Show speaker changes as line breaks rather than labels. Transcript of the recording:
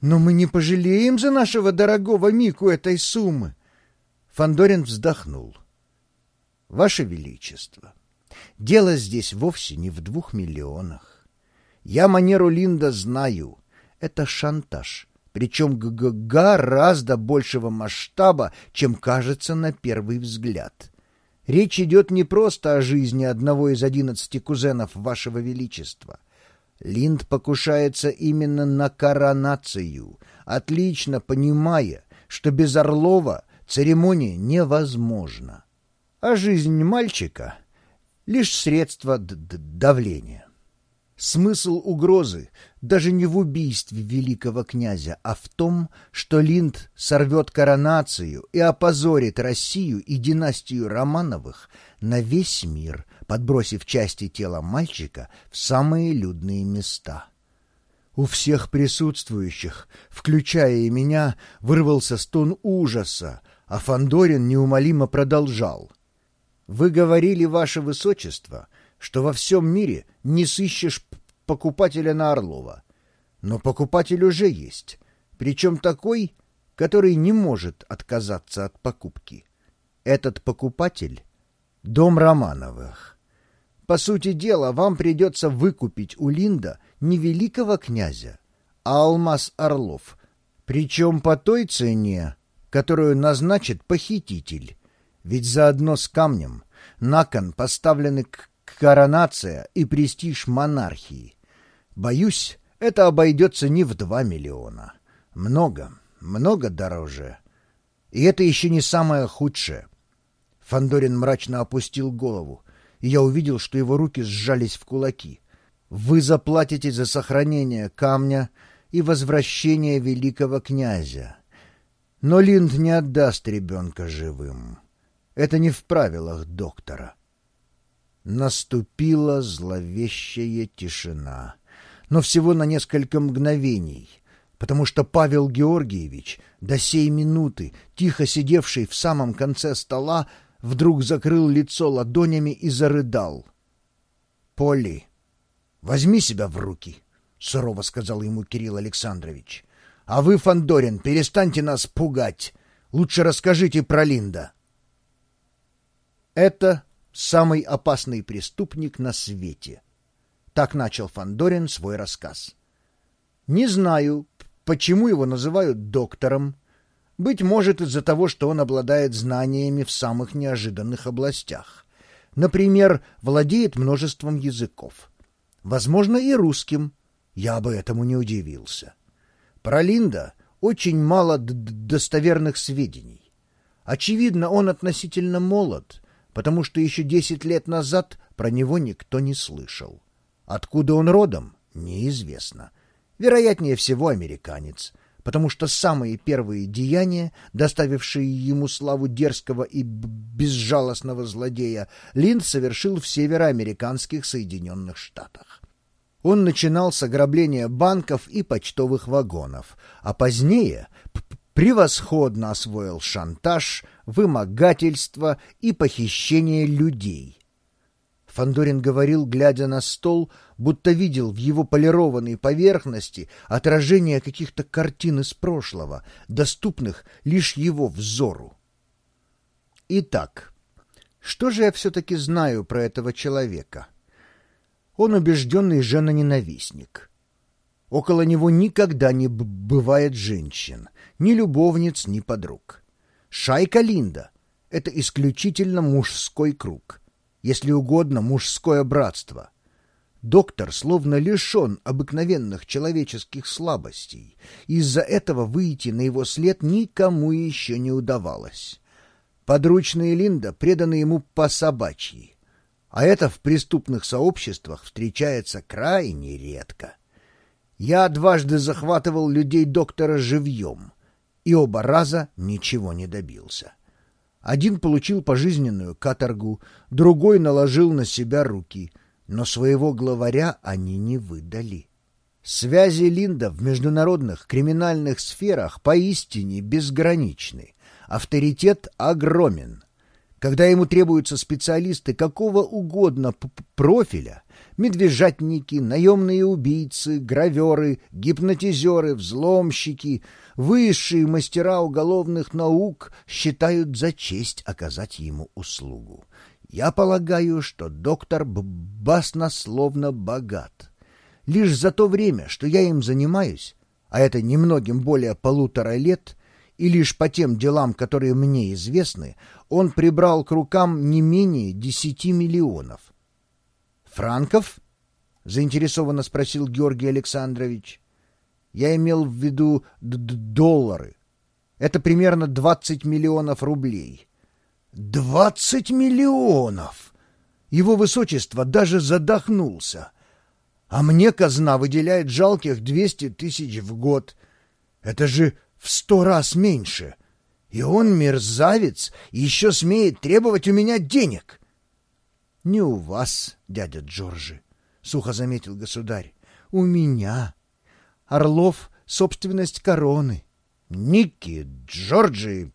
Но мы не пожалеем за нашего дорогого Мику этой суммы. Фандорин вздохнул. Ваше Величество, дело здесь вовсе не в двух миллионах. Я манеру Линда знаю. Это шантаж, причем гораздо большего масштаба, чем кажется на первый взгляд. Речь идет не просто о жизни одного из одиннадцати кузенов Вашего Величества — Линд покушается именно на коронацию, отлично понимая, что без Орлова церемония невозможна. А жизнь мальчика — лишь средство давления. Смысл угрозы даже не в убийстве великого князя, а в том, что Линд сорвет коронацию и опозорит Россию и династию Романовых на весь мир, подбросив части тела мальчика в самые людные места. У всех присутствующих, включая и меня, вырвался стон ужаса, а Фандорин неумолимо продолжал. «Вы говорили, ваше высочество, что во всем мире не сыщешь покупателя на Орлова. Но покупатель уже есть, причем такой, который не может отказаться от покупки. Этот покупатель — дом Романовых. По сути дела, вам придется выкупить у Линда не великого князя, а алмаз Орлов, причем по той цене, которую назначит похититель. Ведь заодно с камнем на кон поставлены коронация и престиж монархии. Боюсь, это обойдется не в два миллиона. Много, много дороже. И это еще не самое худшее. Фандорин мрачно опустил голову и я увидел, что его руки сжались в кулаки. «Вы заплатите за сохранение камня и возвращение великого князя. Но Линд не отдаст ребенка живым. Это не в правилах доктора». Наступила зловещая тишина, но всего на несколько мгновений — потому что Павел Георгиевич, до сей минуты, тихо сидевший в самом конце стола, вдруг закрыл лицо ладонями и зарыдал. «Полли, возьми себя в руки», — сурово сказал ему Кирилл Александрович. «А вы, Фандорин, перестаньте нас пугать. Лучше расскажите про Линда». «Это самый опасный преступник на свете», — так начал Фандорин свой рассказ. «Не знаю, почему его называют доктором, быть может, из-за того, что он обладает знаниями в самых неожиданных областях. Например, владеет множеством языков. Возможно, и русским. Я бы этому не удивился. Про Линда очень мало достоверных сведений. Очевидно, он относительно молод, потому что еще десять лет назад про него никто не слышал. Откуда он родом, неизвестно. Вероятнее всего, американец — потому что самые первые деяния, доставившие ему славу дерзкого и безжалостного злодея, Линд совершил в североамериканских Соединенных Штатах. Он начинал с ограбления банков и почтовых вагонов, а позднее превосходно освоил шантаж, вымогательство и похищение людей. Фандорин говорил, глядя на стол, будто видел в его полированной поверхности отражение каких-то картин из прошлого, доступных лишь его взору. Итак, что же я все-таки знаю про этого человека? Он убежденный женоненавистник. Около него никогда не бывает женщин, ни любовниц, ни подруг. Шайка Линда — это исключительно мужской круг, если угодно, мужское братство — Доктор словно лишен обыкновенных человеческих слабостей. Из-за этого выйти на его след никому еще не удавалось. Подручные Линда преданы ему по собачьи. А это в преступных сообществах встречается крайне редко. Я дважды захватывал людей доктора живьем, и оба раза ничего не добился. Один получил пожизненную каторгу, другой наложил на себя руки — но своего главаря они не выдали. Связи Линда в международных криминальных сферах поистине безграничны. Авторитет огромен. Когда ему требуются специалисты какого угодно профиля, медвежатники, наемные убийцы, граверы, гипнотизеры, взломщики, высшие мастера уголовных наук считают за честь оказать ему услугу. Я полагаю, что доктор баснословно богат. Лишь за то время, что я им занимаюсь, а это немногим более полутора лет, и лишь по тем делам, которые мне известны, он прибрал к рукам не менее десяти миллионов. «Франков?» — заинтересованно спросил Георгий Александрович. «Я имел в виду доллары. Это примерно двадцать миллионов рублей». «Двадцать миллионов!» Его высочество даже задохнулся. А мне казна выделяет жалких двести тысяч в год. Это же в сто раз меньше. И он, мерзавец, еще смеет требовать у меня денег. — Не у вас, дядя Джорджи, — сухо заметил государь. — У меня. Орлов — собственность короны. — Ники, Джорджи,